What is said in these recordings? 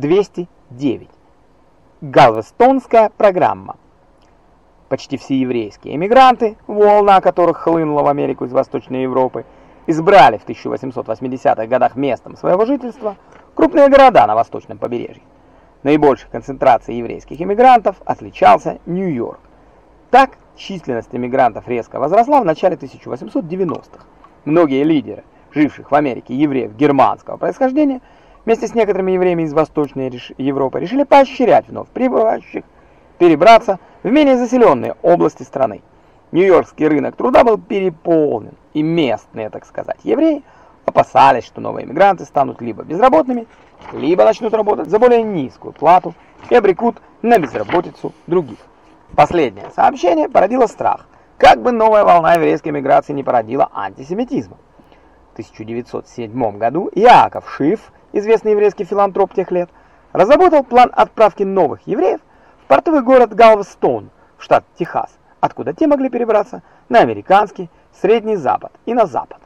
209. Галвестонская программа. Почти все еврейские эмигранты, волна которых хлынула в Америку из Восточной Европы, избрали в 1880-х годах местом своего жительства крупные города на восточном побережье. Наибольшей концентрацией еврейских эмигрантов отличался Нью-Йорк. Так, численность эмигрантов резко возросла в начале 1890-х. Многие лидеры, живших в Америке евреев германского происхождения, вместе с некоторыми евреями из Восточной Европы решили поощрять вновь прибывающих перебраться в менее заселенные области страны. Нью-Йоркский рынок труда был переполнен, и местные, так сказать, евреи опасались, что новые иммигранты станут либо безработными, либо начнут работать за более низкую плату и обрекут на безработицу других. Последнее сообщение породило страх, как бы новая волна еврейской миграции не породила антисемитизма. В 1907 году Иаков Шиф известный еврейский филантроп тех лет, разработал план отправки новых евреев в портовый город Галвестон, штат Техас, откуда те могли перебраться на американский Средний Запад и на Запад.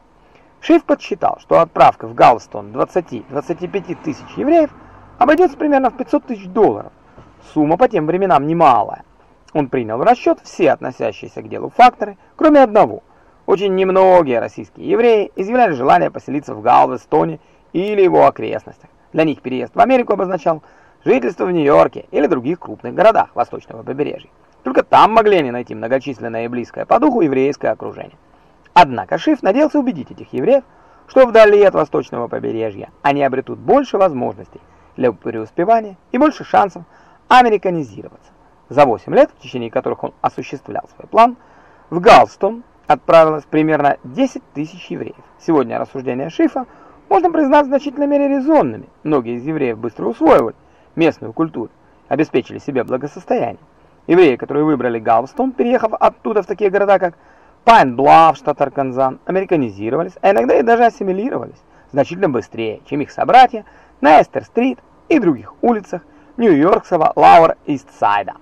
Шиф подсчитал, что отправка в Галвестон 20-25 тысяч евреев обойдется примерно в 500 тысяч долларов. Сумма по тем временам немалая. Он принял в расчет все относящиеся к делу факторы, кроме одного. Очень немногие российские евреи изъявляли желание поселиться в Галвестоне или его окрестностях. Для них переезд в Америку обозначал жительство в Нью-Йорке или других крупных городах восточного побережья. Только там могли они найти многочисленное и близкое по духу еврейское окружение. Однако Шиф надеялся убедить этих евреев, что вдали от восточного побережья они обретут больше возможностей для преуспевания и больше шансов американизироваться. За 8 лет, в течение которых он осуществлял свой план, в Галстон отправилось примерно 10 тысяч евреев. Сегодня рассуждения Шифа – можно признать в значительной мере резонными. Многие из евреев быстро усвоили местную культуру, обеспечили себе благосостояние. Евреи, которые выбрали Галвестон, переехав оттуда в такие города, как Пайн-Блав, штат Арканзас, американизировались, а иногда и даже ассимилировались значительно быстрее, чем их собратья на Эстер-стрит и других улицах Нью-Йоркского Лауэр-Ист-Сайда.